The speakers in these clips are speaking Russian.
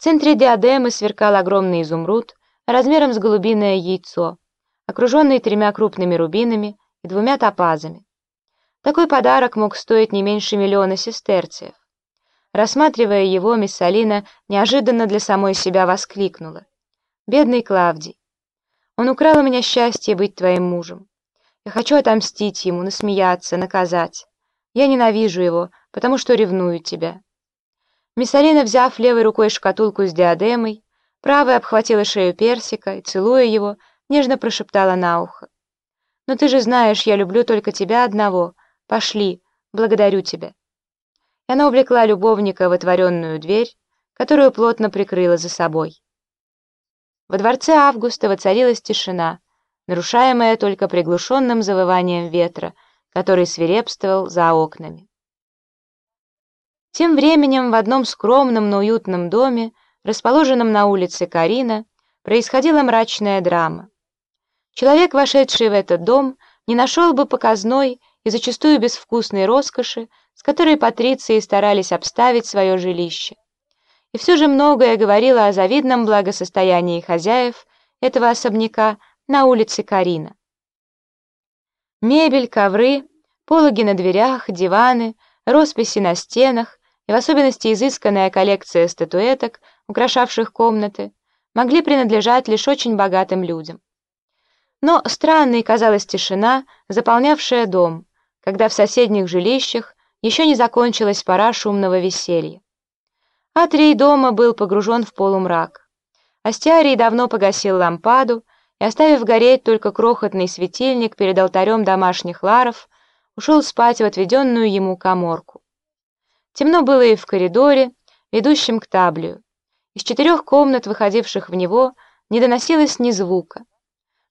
центре диадемы сверкал огромный изумруд размером с голубиное яйцо, окруженный тремя крупными рубинами и двумя топазами. Такой подарок мог стоить не меньше миллиона сестерциев. Рассматривая его, мисс Алина неожиданно для самой себя воскликнула. «Бедный Клавдий! Он украл у меня счастье быть твоим мужем. Я хочу отомстить ему, насмеяться, наказать. Я ненавижу его, потому что ревную тебя». Мисс Алина, взяв левой рукой шкатулку с диадемой, правой обхватила шею Персика и, целуя его, нежно прошептала на ухо. «Но ты же знаешь, я люблю только тебя одного. Пошли, благодарю тебя». И она увлекла любовника в отворенную дверь, которую плотно прикрыла за собой. Во дворце Августа воцарилась тишина, нарушаемая только приглушенным завыванием ветра, который свирепствовал за окнами. Тем временем в одном скромном, но уютном доме, расположенном на улице Карина, происходила мрачная драма. Человек, вошедший в этот дом, не нашел бы показной и зачастую безвкусной роскоши, с которой патриции старались обставить свое жилище. И все же многое говорило о завидном благосостоянии хозяев этого особняка на улице Карина. Мебель, ковры, пологи на дверях, диваны, росписи на стенах и в особенности изысканная коллекция статуэток, украшавших комнаты, могли принадлежать лишь очень богатым людям. Но странной казалась тишина, заполнявшая дом, когда в соседних жилищах еще не закончилась пора шумного веселья. Атрий дома был погружен в полумрак. Астиарий давно погасил лампаду и, оставив гореть только крохотный светильник перед алтарем домашних ларов, ушел спать в отведенную ему коморку. Темно было и в коридоре, ведущем к таблию. Из четырех комнат, выходивших в него, не доносилось ни звука.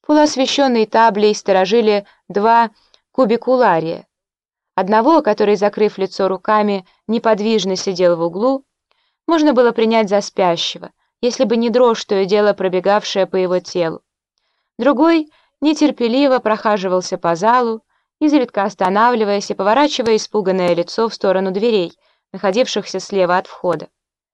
Полуосвещенные таблей сторожили два кубикулария. Одного, который, закрыв лицо руками, неподвижно сидел в углу, можно было принять за спящего, если бы не дрожь, то и дело пробегавшая по его телу. Другой нетерпеливо прохаживался по залу, изредка останавливаясь и поворачивая испуганное лицо в сторону дверей, находившихся слева от входа.